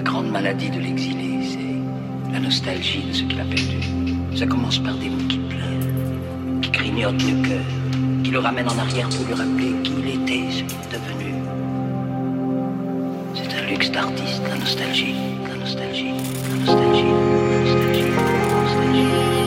grande maladie de l'exilé, c'est la nostalgie de ce qu'il a perdu. Ça commence par des mots qui pleurent, qui grignotent le cœur, qui le ramènent en arrière pour lui rappeler qui il était, ce qu'il est devenu. C'est un luxe d'artiste, la nostalgie, la nostalgie, la nostalgie, la nostalgie, la nostalgie.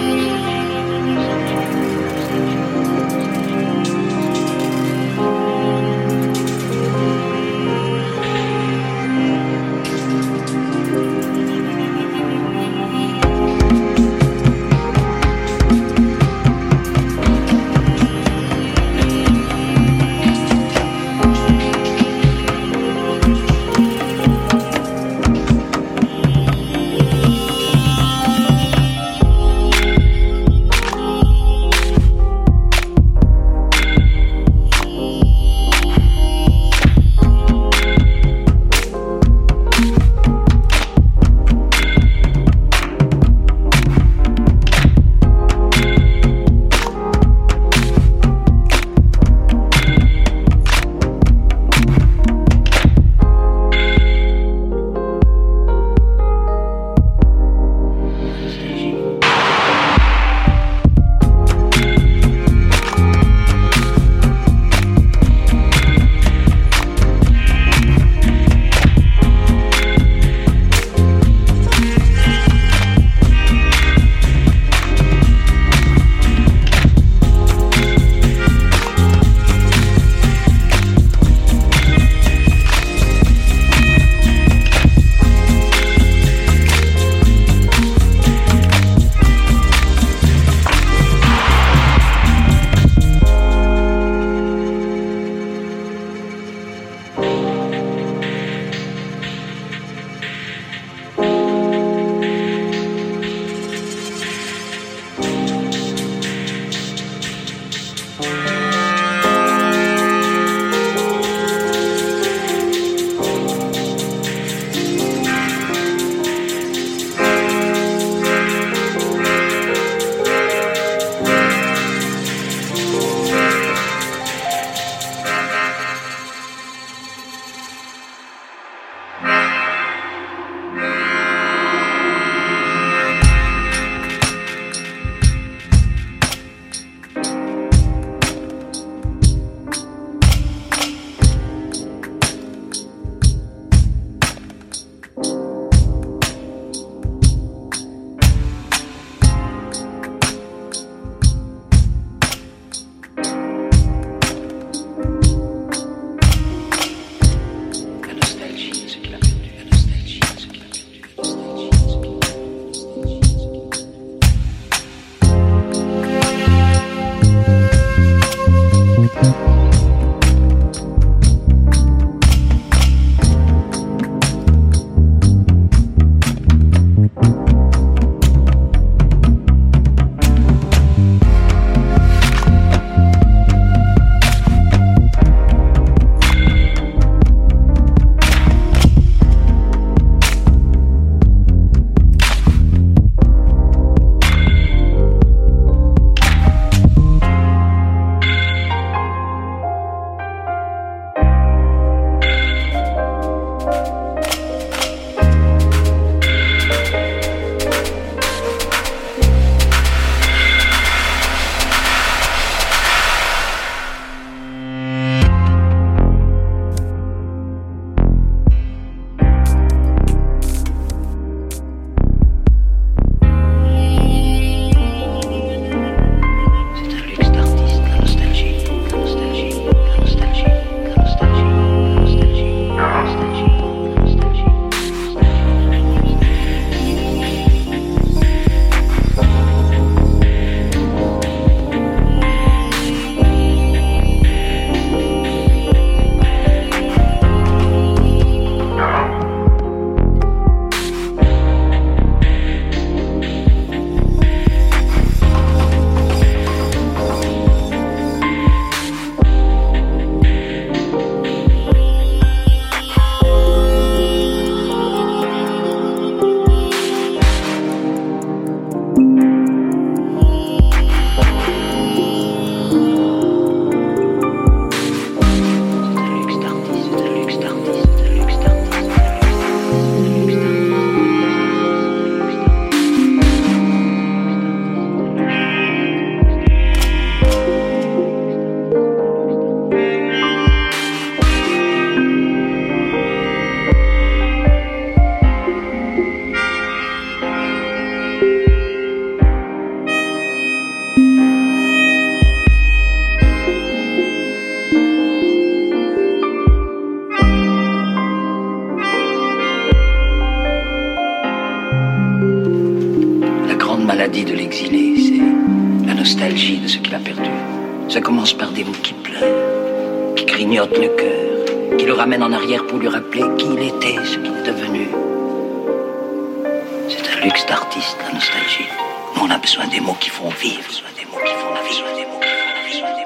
De l'exilé, c'est la nostalgie de ce qu'il a perdu. Ça commence par des mots qui pleurent, qui grignotent le cœur, qui le ramènent en arrière pour lui rappeler qui il était, ce qu'il est devenu. C'est un luxe d'artiste, la nostalgie. on a besoin des mots qui font vivre, besoin des mots qui font vie.